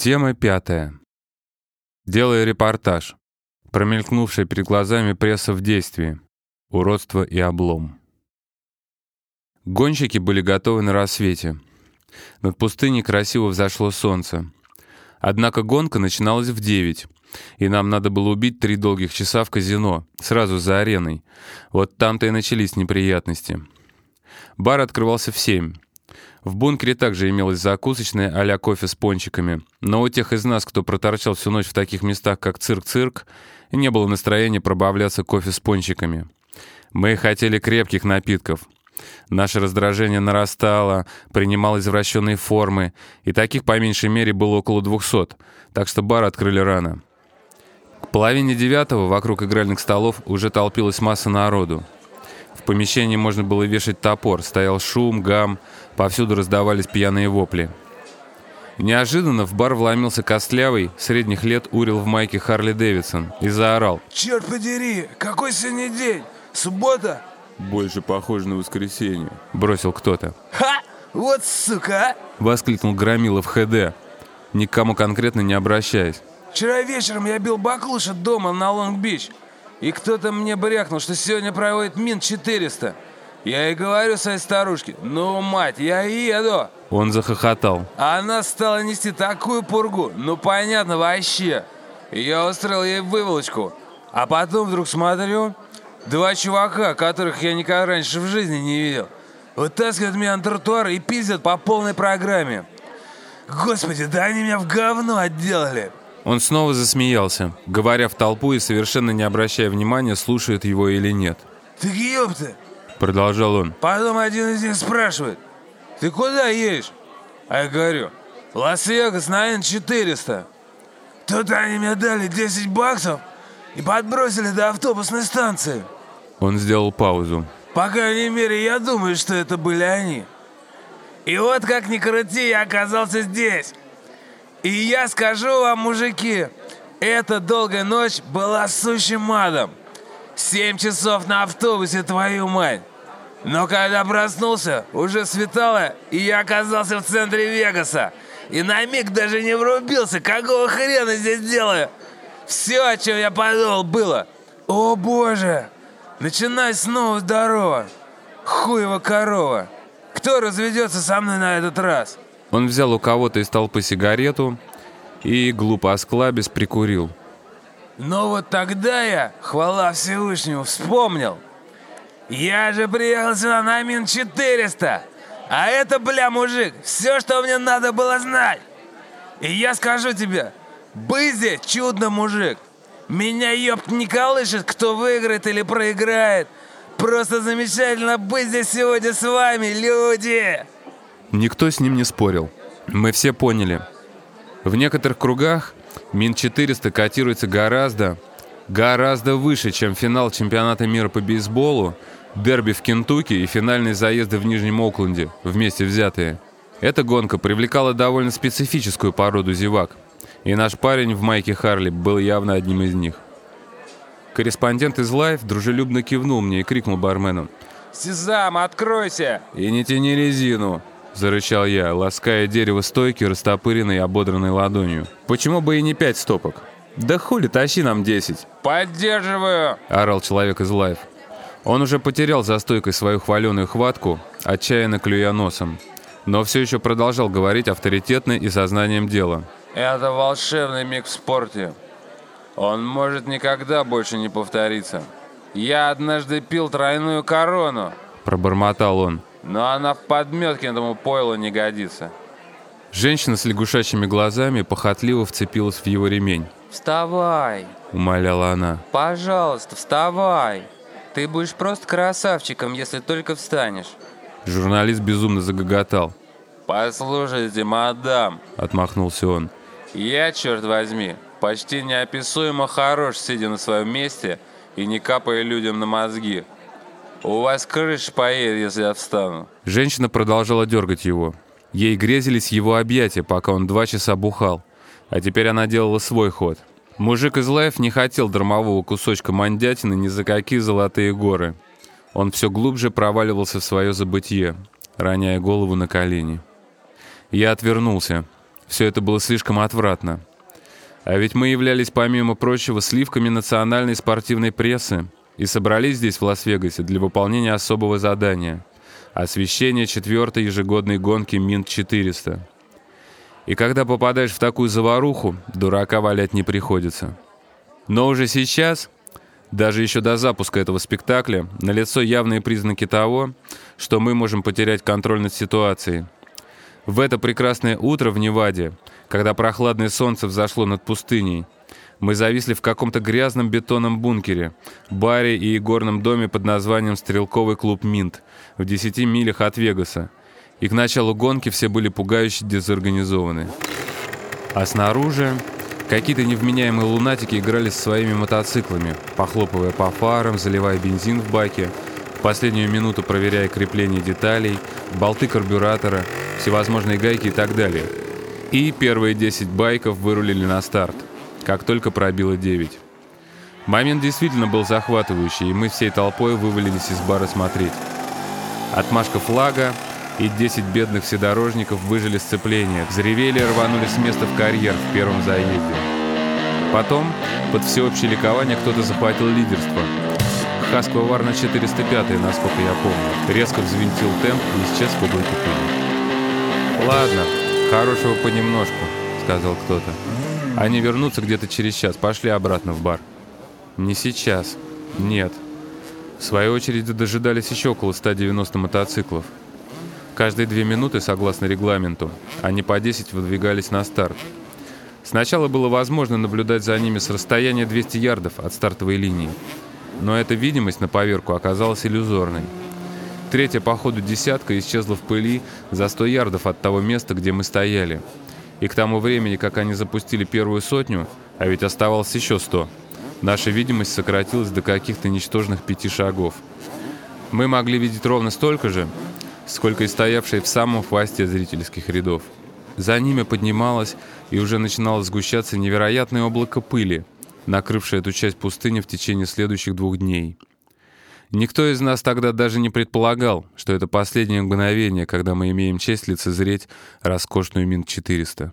Тема пятая. Делая репортаж. Промелькнувшая перед глазами пресса в действии. Уродство и облом. Гонщики были готовы на рассвете. Над пустыней красиво взошло солнце. Однако гонка начиналась в девять, и нам надо было убить три долгих часа в казино, сразу за ареной. Вот там-то и начались неприятности. Бар открывался в семь. В бункере также имелась закусочная а кофе с пончиками. Но у тех из нас, кто проторчал всю ночь в таких местах, как цирк-цирк, не было настроения пробавляться кофе с пончиками. Мы хотели крепких напитков. Наше раздражение нарастало, принимало извращенные формы, и таких по меньшей мере было около двухсот, так что бар открыли рано. К половине девятого вокруг игральных столов уже толпилась масса народу. В помещении можно было вешать топор, стоял шум, гам, Повсюду раздавались пьяные вопли. Неожиданно в бар вломился костлявый, средних лет урил в майке Харли Дэвидсон и заорал. «Черт подери, какой сегодня день? Суббота?» «Больше похоже на воскресенье», — бросил кто-то. «Ха! Вот сука!» — воскликнул Громилов ХД, никому конкретно не обращаясь. «Вчера вечером я бил баклуша дома на Лонг-Бич, и кто-то мне брякнул, что сегодня проводит Мин-400. Я и говорю своей старушке, ну, мать, я еду. Он захохотал. Она стала нести такую пургу, ну, понятно, вообще. Я устроил ей выволочку. А потом вдруг смотрю, два чувака, которых я никогда раньше в жизни не видел, вытаскивают меня на тротуар и пиздят по полной программе. Господи, да они меня в говно отделали. Он снова засмеялся, говоря в толпу и совершенно не обращая внимания, слушает его или нет. Так ёпта, Продолжал он. Потом один из них спрашивает, ты куда едешь? А я говорю, Лас-Вегас на Н-400. Тут они мне дали 10 баксов и подбросили до автобусной станции. Он сделал паузу. По крайней мере, я думаю, что это были они. И вот как ни крути, я оказался здесь. И я скажу вам, мужики, эта долгая ночь была сущим адом. Семь часов на автобусе, твою мать. Но когда проснулся, уже светало, и я оказался в центре Вегаса. И на миг даже не врубился, какого хрена здесь делаю. Все, о чем я подумал, было. О боже, начинай снова здорово. Хуева корова. Кто разведется со мной на этот раз? Он взял у кого-то из толпы сигарету и, глупо осклабясь, прикурил. Но вот тогда я, хвала Всевышнему, вспомнил – я же приехал сюда на Мин-400. А это, бля, мужик, все, что мне надо было знать. И я скажу тебе, Бызи чудно, мужик. Меня, ёпт, не колышет, кто выиграет или проиграет. Просто замечательно быть здесь сегодня с вами, люди!» Никто с ним не спорил. Мы все поняли. В некоторых кругах Мин-400 котируется гораздо, гораздо выше, чем финал чемпионата мира по бейсболу, дерби в Кентукки и финальные заезды в Нижнем Окленде, вместе взятые. Эта гонка привлекала довольно специфическую породу зевак, и наш парень в майке Харли был явно одним из них. Корреспондент из Life дружелюбно кивнул мне и крикнул бармену. «Сезам, откройся!» «И не тяни резину!» — зарычал я, лаская дерево стойки, растопыренной и ободранной ладонью. «Почему бы и не пять стопок?» «Да хули, тащи нам десять!» «Поддерживаю!» — орал человек из Life. Он уже потерял за стойкой свою хваленую хватку, отчаянно клюя носом, но все еще продолжал говорить авторитетно и со знанием дела. «Это волшебный миг в спорте. Он может никогда больше не повториться. Я однажды пил тройную корону», — пробормотал он. «Но она в подметке этому пойлу не годится». Женщина с лягушачьими глазами похотливо вцепилась в его ремень. «Вставай!» — умоляла она. «Пожалуйста, вставай!» Ты будешь просто красавчиком, если только встанешь. Журналист безумно загоготал. «Послушайте, мадам!» — отмахнулся он. «Я, черт возьми, почти неописуемо хорош, сидя на своем месте и не капая людям на мозги. У вас крыша поедет, если я встану». Женщина продолжала дергать его. Ей грезились его объятия, пока он два часа бухал. А теперь она делала свой ход — Мужик из Life не хотел дармового кусочка мандятины ни за какие золотые горы. Он все глубже проваливался в свое забытье, роняя голову на колени. Я отвернулся. Все это было слишком отвратно. А ведь мы являлись, помимо прочего, сливками национальной спортивной прессы и собрались здесь, в Лас-Вегасе, для выполнения особого задания — освещения четвертой ежегодной гонки Минт-400. И когда попадаешь в такую заваруху, дурака валять не приходится. Но уже сейчас, даже еще до запуска этого спектакля, налицо явные признаки того, что мы можем потерять контроль над ситуацией. В это прекрасное утро в Неваде, когда прохладное солнце взошло над пустыней, мы зависли в каком-то грязном бетонном бункере, баре и игорном доме под названием «Стрелковый клуб Минт» в 10 милях от Вегаса. И к началу гонки все были пугающе дезорганизованы. А снаружи какие-то невменяемые лунатики играли со своими мотоциклами, похлопывая по фарам, заливая бензин в баке, в последнюю минуту проверяя крепление деталей, болты карбюратора, всевозможные гайки и так далее. И первые 10 байков вырулили на старт – как только пробило 9. Момент действительно был захватывающий, и мы всей толпой вывалились из бара смотреть. Отмашка флага, и 10 бедных вседорожников выжили сцепление, взревели и рванули с места в карьер в первом заезде. Потом, под всеобщее ликование, кто-то захватил лидерство. Хасква Варна 405, насколько я помню, резко взвинтил темп и исчез в. «Ладно, хорошего понемножку», — сказал кто-то. Они вернутся где-то через час. Пошли обратно в бар. Не сейчас. Нет. В свою очередь дожидались еще около 190 мотоциклов. Каждые две минуты, согласно регламенту, они по 10 выдвигались на старт. Сначала было возможно наблюдать за ними с расстояния 200 ярдов от стартовой линии. Но эта видимость на поверку оказалась иллюзорной. Третья по ходу десятка исчезла в пыли за 100 ярдов от того места, где мы стояли – и к тому времени, как они запустили первую сотню, а ведь оставалось еще сто, наша видимость сократилась до каких-то ничтожных пяти шагов. Мы могли видеть ровно столько же, сколько и стоявшие в самом хвосте зрительских рядов. За ними поднималось и уже начинало сгущаться невероятное облако пыли, накрывшее эту часть пустыни в течение следующих двух дней. Никто из нас тогда даже не предполагал, что это последнее мгновение, когда мы имеем честь лицезреть роскошную Мин-400.